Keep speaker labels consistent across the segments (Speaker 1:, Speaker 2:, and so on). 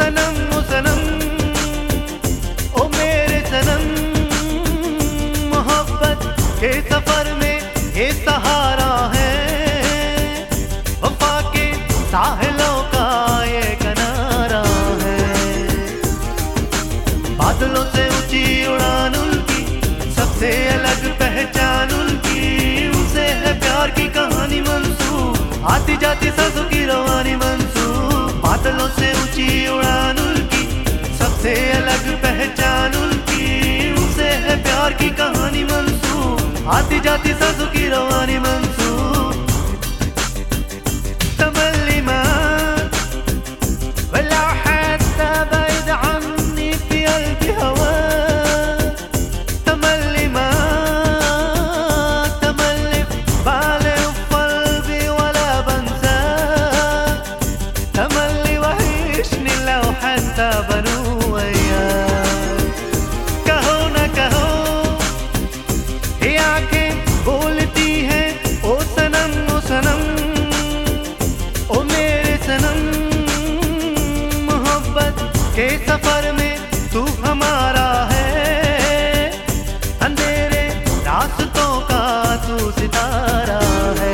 Speaker 1: सनम, ओ सनम, ओ मेरे सनम। मोहब्बत के सफ़र में ये सहारा है। वफा के साहिलों का ये किनारा है। बादलों से ऊँची उड़ान उनकी, सबसे अलग पहचान उनकी। उनसे है प्यार की कहानी मंसूब, आती जाती सांसों की रवानी बादलों से ऊँची उड़ान उनकी। सबसे अलग पहचान उनकी। उनसे है प्यार की कहानी मंसूब आती जाती सांसों के सफर में तू हमारा है अंधेरे रास्तों का तू सितारा है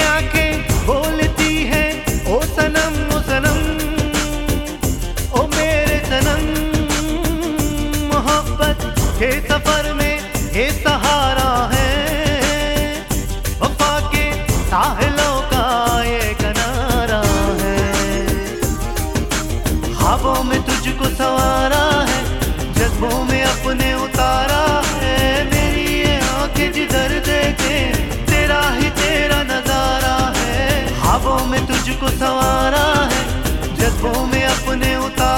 Speaker 1: आँखें बोलती हैं, ओ सनम, ओ ओ मेरे सनम। मोहब्बत के सफ़र में सहारा है, वफा के साहिलों का ये किनारा है। ख्वाबों में तुझको सवारा है, जज्बों में अपने उतारा है, मेरी ये आँखें जिधर देखे मुझको सवारा है। जज्बों में अपने उतार